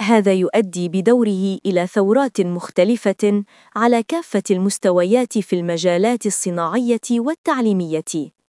هذا يؤدي بدوره إلى ثورات مختلفة على كافة المستويات في المجالات الصناعية والتعليمية.